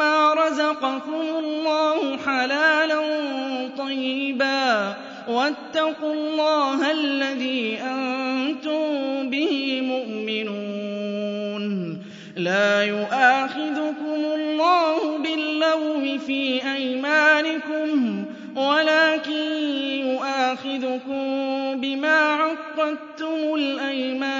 مَا رَزَقَكُمُ اللَّهُ حَلَالًا طَيِّبًا وَاتَّقُوا اللَّهَ الَّذِي أَنتُم بِهِ مُؤْمِنُونَ لَا يُؤَاخِذُكُمُ اللَّهُ بِاللَّغْوِ فِي أَيْمَانِكُمْ وَلَٰكِن يُؤَاخِذُكُم بِمَا عَقَّدتُّمُ الْأَيْمَانَ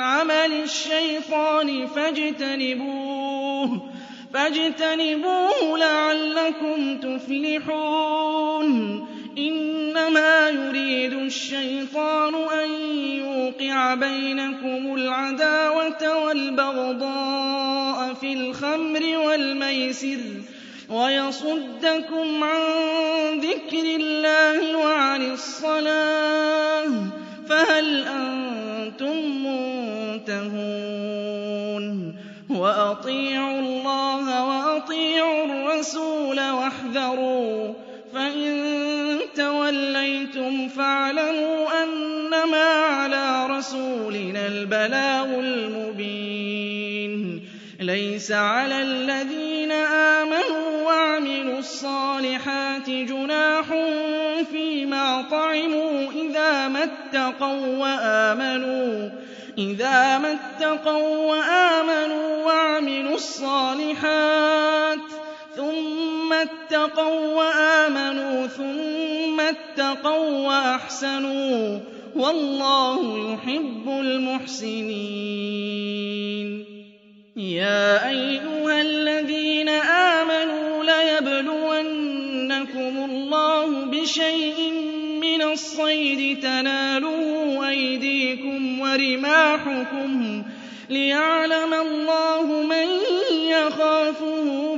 عمل الشيطان فاجتنبوه فاجتنبوه لعلكم تفلحون. إنما يريد الشيطان أن يوقع بينكم العداوة والبغضاء في الخمر والميسر ويصدكم عن ذكر الله القول واحذروا فإن توليتم فاعلموا أنما على رسولنا البلاغ المبين. ليس على الذين آمنوا وعملوا الصالحات جناح فيما طعموا إذا ما اتقوا وآمنوا إذا ما اتقوا وآمنوا وعملوا الصالحات. ثم اتقوا وآمنوا ثم اتقوا وأحسنوا والله يحب المحسنين. يا أيها الذين آمنوا ليبلونكم الله بشيء من الصيد تنالوا أيديكم ورماحكم ليعلم الله من يخافه